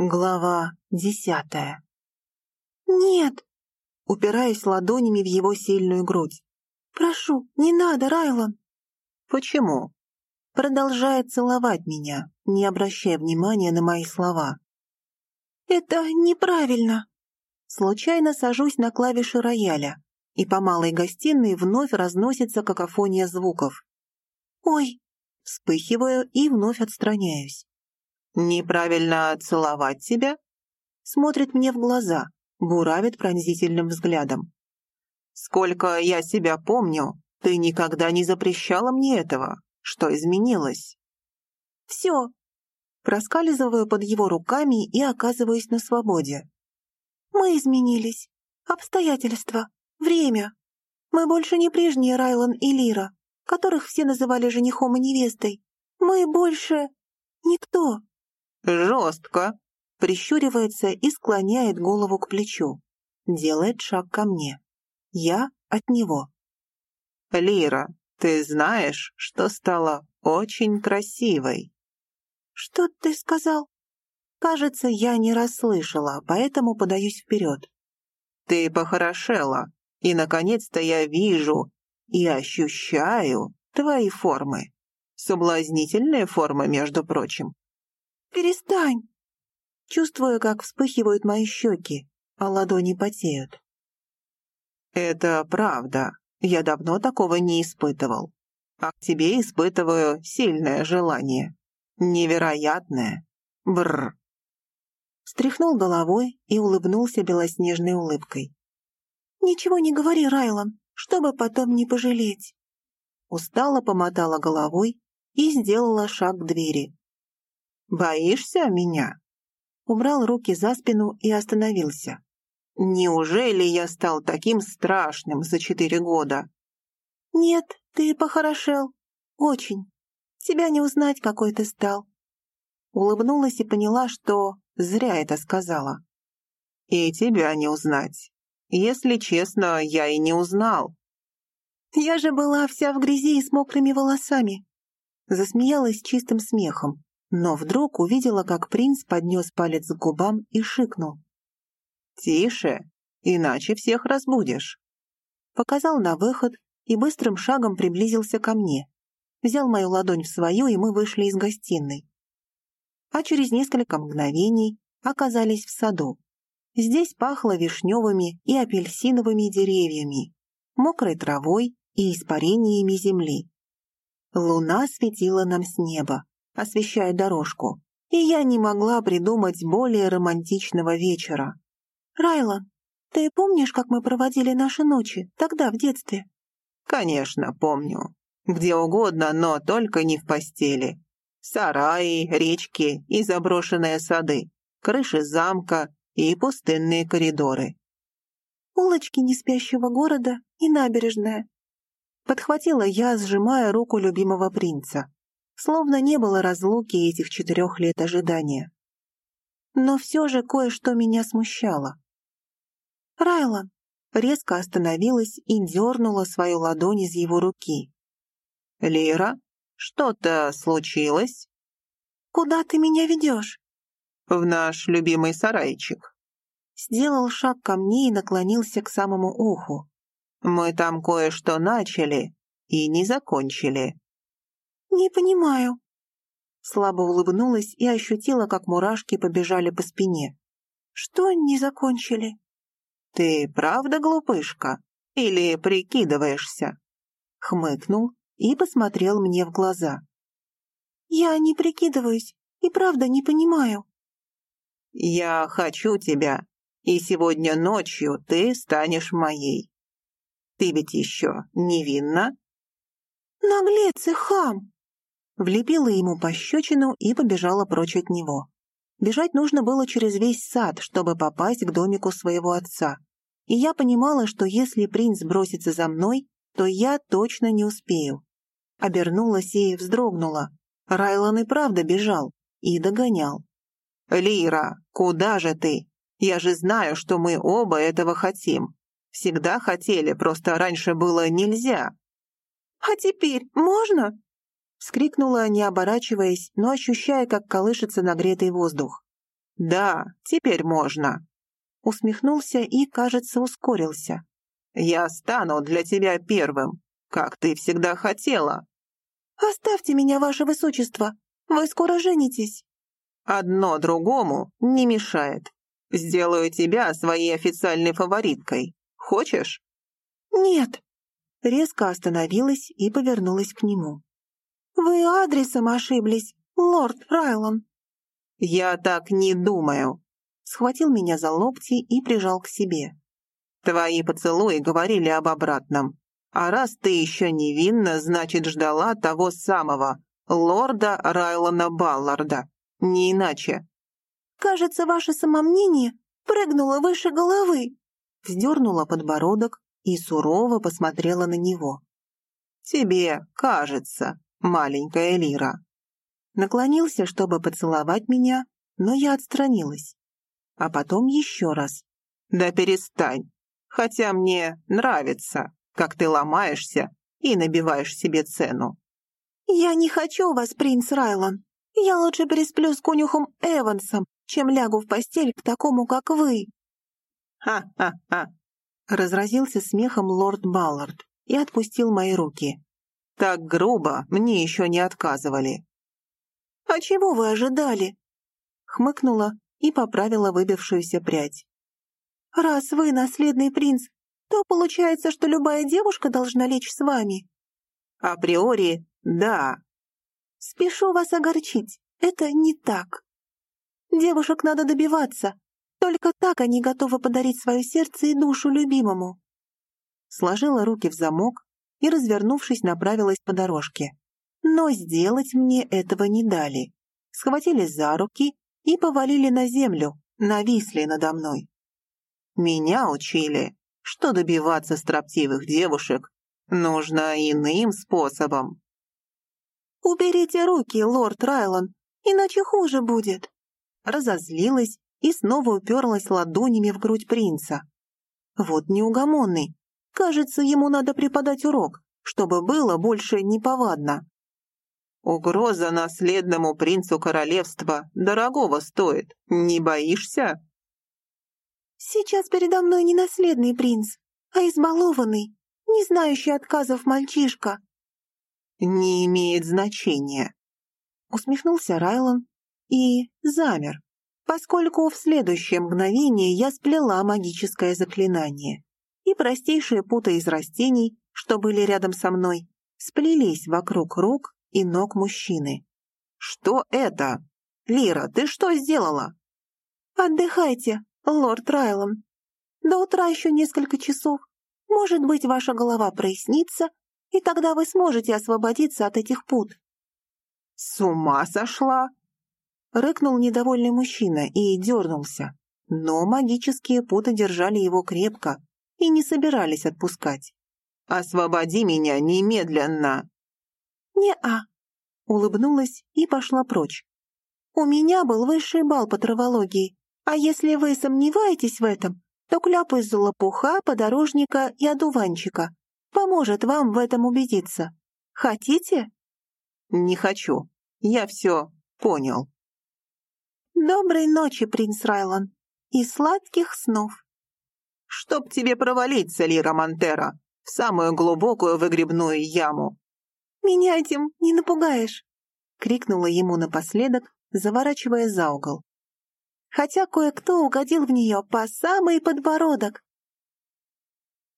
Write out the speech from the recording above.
Глава десятая. «Нет!» Упираясь ладонями в его сильную грудь. «Прошу, не надо, Райлон!» «Почему?» Продолжает целовать меня, не обращая внимания на мои слова. «Это неправильно!» Случайно сажусь на клавиши рояля, и по малой гостиной вновь разносится какофония звуков. «Ой!» Вспыхиваю и вновь отстраняюсь. «Неправильно целовать тебя?» Смотрит мне в глаза, буравит пронзительным взглядом. «Сколько я себя помню, ты никогда не запрещала мне этого. Что изменилось?» «Все!» Проскальзываю под его руками и оказываюсь на свободе. «Мы изменились. Обстоятельства. Время. Мы больше не прежние Райлан и Лира, которых все называли женихом и невестой. Мы больше... никто. «Жестко!» Прищуривается и склоняет голову к плечу. Делает шаг ко мне. Я от него. «Лира, ты знаешь, что стала очень красивой?» «Что ты сказал?» Кажется, я не расслышала, поэтому подаюсь вперед. «Ты похорошела, и, наконец-то, я вижу и ощущаю твои формы. Соблазнительные формы, между прочим. «Перестань!» Чувствую, как вспыхивают мои щеки, а ладони потеют. «Это правда. Я давно такого не испытывал. А к тебе испытываю сильное желание. Невероятное. Бррр!» Стряхнул головой и улыбнулся белоснежной улыбкой. «Ничего не говори, Райлан, чтобы потом не пожалеть». Устало помотала головой и сделала шаг к двери. «Боишься меня?» Убрал руки за спину и остановился. «Неужели я стал таким страшным за четыре года?» «Нет, ты похорошел. Очень. Тебя не узнать, какой ты стал». Улыбнулась и поняла, что зря это сказала. «И тебя не узнать. Если честно, я и не узнал». «Я же была вся в грязи и с мокрыми волосами». Засмеялась чистым смехом, но вдруг увидела, как принц поднес палец к губам и шикнул. «Тише, иначе всех разбудишь». Показал на выход и быстрым шагом приблизился ко мне. Взял мою ладонь в свою, и мы вышли из гостиной. А через несколько мгновений оказались в саду. Здесь пахло вишневыми и апельсиновыми деревьями, мокрой травой и испарениями земли. Луна светила нам с неба, освещая дорожку, и я не могла придумать более романтичного вечера. «Райлан, ты помнишь, как мы проводили наши ночи тогда, в детстве?» «Конечно, помню. Где угодно, но только не в постели. Сараи, речки и заброшенные сады, крыши замка и пустынные коридоры. Улочки неспящего города и набережная. Подхватила я, сжимая руку любимого принца словно не было разлуки этих четырех лет ожидания. Но все же кое-что меня смущало. «Райлан!» резко остановилась и дернула свою ладонь из его руки. «Лира, что-то случилось?» «Куда ты меня ведешь?» «В наш любимый сарайчик». Сделал шаг ко мне и наклонился к самому уху. «Мы там кое-что начали и не закончили. «Не понимаю». Слабо улыбнулась и ощутила, как мурашки побежали по спине. «Что не закончили?» «Ты правда глупышка? Или прикидываешься?» Хмыкнул и посмотрел мне в глаза. «Я не прикидываюсь и правда не понимаю». «Я хочу тебя, и сегодня ночью ты станешь моей. Ты ведь еще невинна?» «Наглец и хам!» Влепила ему пощечину и побежала прочь от него. Бежать нужно было через весь сад, чтобы попасть к домику своего отца. И я понимала, что если принц бросится за мной, то я точно не успею. Обернулась и вздрогнула. Райлан и правда бежал и догонял. «Лира, куда же ты? Я же знаю, что мы оба этого хотим. Всегда хотели, просто раньше было нельзя». «А теперь можно?» Вскрикнула, не оборачиваясь, но ощущая, как колышется нагретый воздух. «Да, теперь можно», — усмехнулся и, кажется, ускорился. «Я стану для тебя первым, как ты всегда хотела». «Оставьте меня, ваше высочество, вы скоро женитесь». «Одно другому не мешает. Сделаю тебя своей официальной фавориткой. Хочешь?» «Нет». Резко остановилась и повернулась к нему. «Вы адресом ошиблись, лорд Райлон». «Я так не думаю», — схватил меня за локти и прижал к себе. «Твои поцелуи говорили об обратном. А раз ты еще невинна, значит, ждала того самого, лорда Райлона Балларда. Не иначе». «Кажется, ваше самомнение прыгнуло выше головы», — вздернула подбородок и сурово посмотрела на него. «Тебе кажется, маленькая Лира». Наклонился, чтобы поцеловать меня, но я отстранилась. А потом еще раз. «Да перестань, хотя мне нравится, как ты ломаешься и набиваешь себе цену». «Я не хочу вас, принц Райлан. Я лучше пересплю с конюхом Эвансом, чем лягу в постель к такому, как вы». «Ха-ха-ха!» Разразился смехом лорд Баллард и отпустил мои руки. «Так грубо мне еще не отказывали». «А чего вы ожидали?» Хмыкнула и поправила выбившуюся прядь. «Раз вы наследный принц, то получается, что любая девушка должна лечь с вами». «Априори, да». «Спешу вас огорчить, это не так. Девушек надо добиваться, только так они готовы подарить свое сердце и душу любимому. Сложила руки в замок и, развернувшись, направилась по дорожке. Но сделать мне этого не дали. Схватили за руки и повалили на землю, нависли надо мной. Меня учили, что добиваться строптивых девушек нужно иным способом. «Уберите руки, лорд Райлан, иначе хуже будет!» Разозлилась и снова уперлась ладонями в грудь принца. Вот неугомонный. Кажется, ему надо преподать урок, чтобы было больше неповадно. Угроза наследному принцу королевства дорогого стоит. Не боишься? Сейчас передо мной не наследный принц, а избалованный, не знающий отказов мальчишка. Не имеет значения. Усмехнулся Райлон и замер, поскольку в следующее мгновение я сплела магическое заклинание, и простейшие путы из растений, что были рядом со мной, сплелись вокруг рук и ног мужчины. «Что это? Лира, ты что сделала?» «Отдыхайте, лорд Райлон. До утра еще несколько часов. Может быть, ваша голова прояснится, и тогда вы сможете освободиться от этих пут». «С ума сошла?» Рыкнул недовольный мужчина и дернулся. Но магические путы держали его крепко и не собирались отпускать. «Освободи меня немедленно!» «Не-а», улыбнулась и пошла прочь. «У меня был высший бал по травологии, а если вы сомневаетесь в этом, то кляп из лопуха, подорожника и одуванчика поможет вам в этом убедиться. Хотите?» «Не хочу. Я все понял». «Доброй ночи, принц Райлан, и сладких снов!» «Чтоб тебе провалиться, Лира Монтера, в самую глубокую выгребную яму!» «Меня этим не напугаешь!» — крикнула ему напоследок, заворачивая за угол. Хотя кое-кто угодил в нее по самый подбородок.